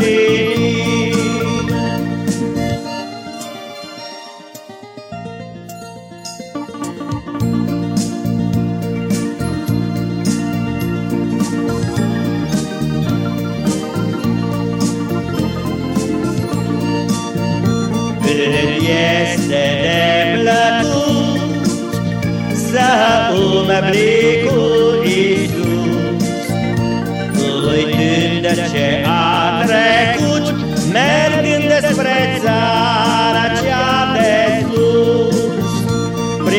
din Îmi este de plăcut Să umbli cu Iisus Uitând de ce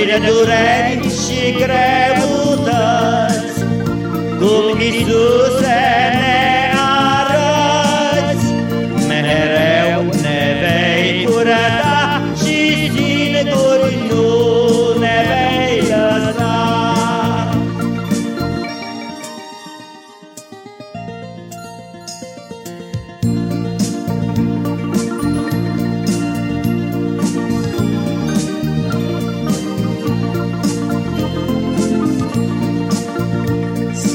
prin dureri și greutăți, cum Iisuse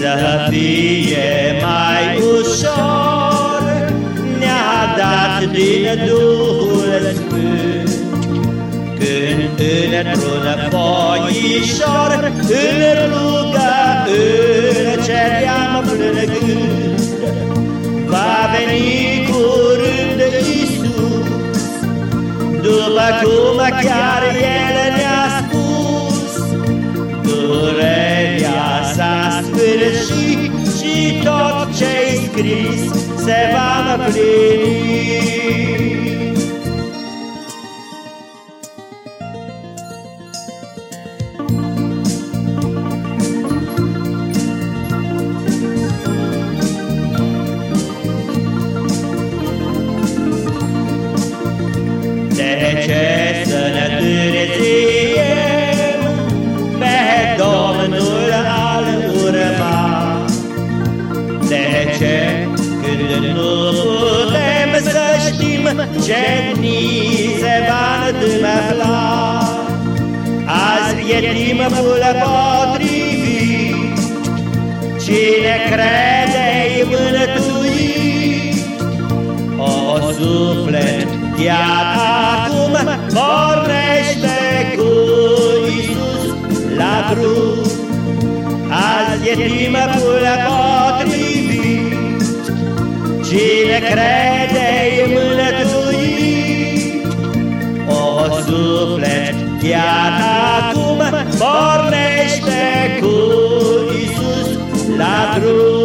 Să fie mai ușor Ne-a dat din Duhul Sfânt Când într-un foișor Îl rugă în ceream plângând Va veni curând Iisus După cum chiar ce-i scris se va împlini putem să știm Ce ni se va întâmpla. Azi e timpul potrivit. Cine crede-i mântuit O suflet Iar acum pornește cu Iisus la drum Azi e timpul acum